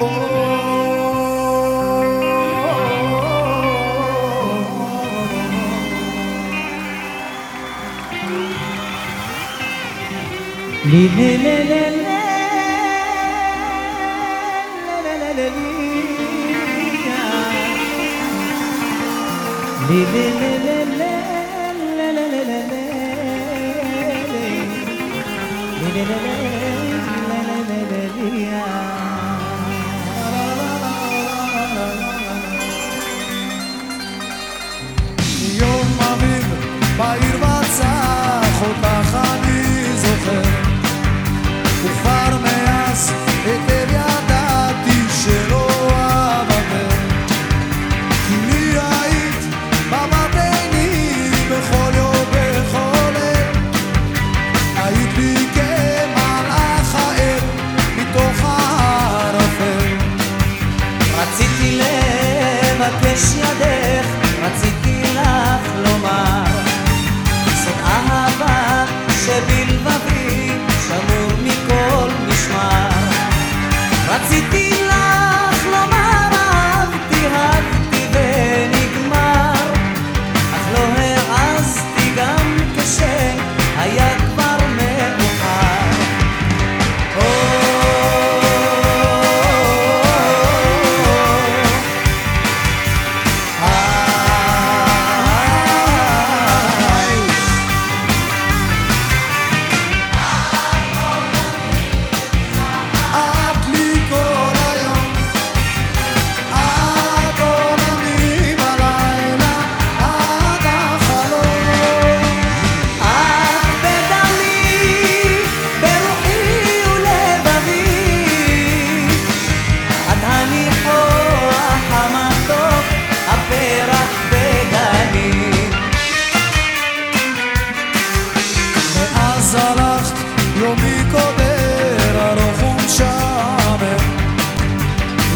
Le le le le le Yeah.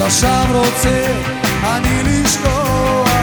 עכשיו רוצה אני לשכוח.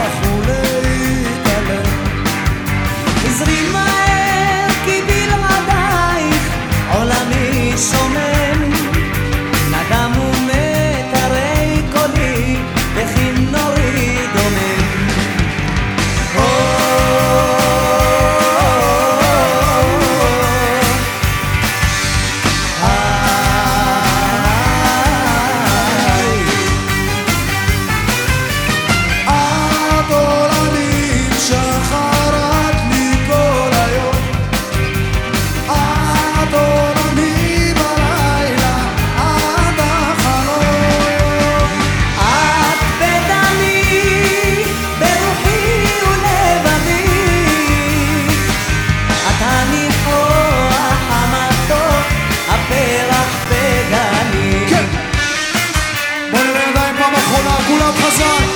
Pula Pazar.